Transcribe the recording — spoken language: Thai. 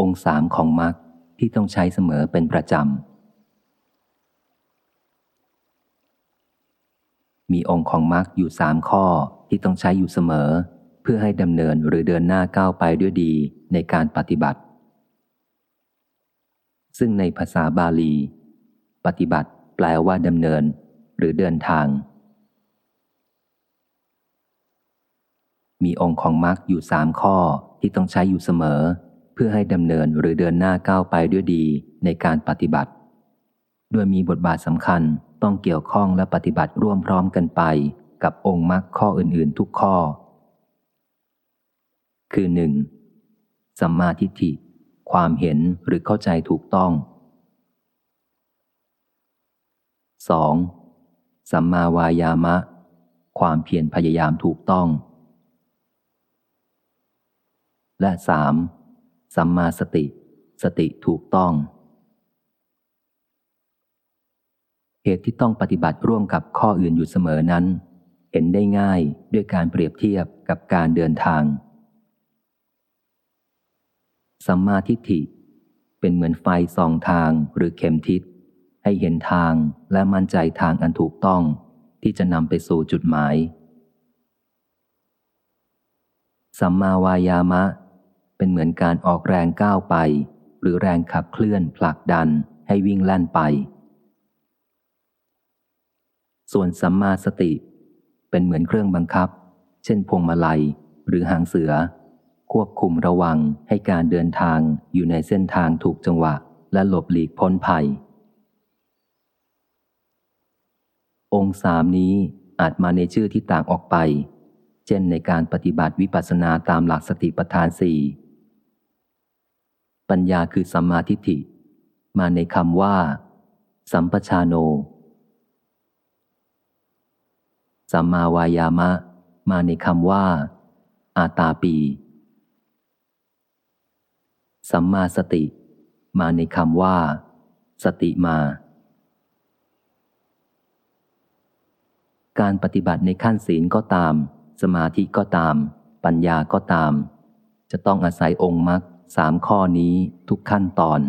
องค์สามของมรรคที่ต้องใช้เสมอเป็นประจำ มีองค์ของมรรคอยู่สามข้อที่ต้องใช้อยู่เสมอ เพื่อให้ดำเนินหรือเดินหน้าก้าวไปด้วยดีในการปฏิบัติ ซึ่งในภาษาบาลี ปฏิบัติ แปลว่าดำเนิน หรือเดินทาง มีองค์ของมรรคอยู่สามข้อที่ต้องใช้อยู่เสมอเพื่อให้ดำเนินหรือเดินหน้าก้าวไปด้วยดีในการปฏิบัติด้วยมีบทบาทสำคัญต้องเกี่ยวข้องและปฏิบัติร่วมพร้อมกันไปกับองค์มรรคข้ออื่นๆ ทุกข้อ คือหนึ่งสัมมาทิฏฐิ ความเห็นหรือเข้าใจถูกต้อง 2. สัมมาวายามะ ความเพียรพยายามถูกต้อง และสาม สัมมาสติ สติถูกต้อง เหตุที่ต้องปฏิบัติร่วมกับข้ออื่นอยู่เสมอนั้น เห็นได้ง่ายด้วยการเปรียบเทียบกับการเดินทาง สัมมาทิฏฐิ เป็นเหมือนไฟส่องทางหรือเข็มทิศ ให้เห็นทางและมั่นใจทางอันถูกต้อง ที่จะนำไปสู่จุดหมายสัมมาวายามะ เป็นเหมือนการออกแรงก้าวไป หรือแรงขับเคลื่อนผลักดันให้วิ่งแล่นไป ส่วนสัมมาสติ เป็นเหมือนเครื่องบังคับ เช่นพวงมาลัย หรือหางเสือ ควบคุมระวังให้การเดินทางอยู่ในเส้นทางถูกจังหวะ และหลบหลีกพ้นภัย องค์สามนี้อาจมาในชื่อที่ต่างออกไป เช่นในการปฏิบัติวิปัสสนาตามหลักสติปัฏฐานสี่ ปัญญาคือสัมมาทิฏฐิ มาในคำว่า สัมปชาโน สัมมาวายามะ มาในคำว่า อาตาปี สัมมาสติ มาในคำว่า สติมา การปฏิบัติในขั้นศีลก็ตาม สมาธิก็ตาม ปัญญาก็ตาม จะต้องอาศัยองค์มรรค สามข้อนี้ทุกขั้นตอน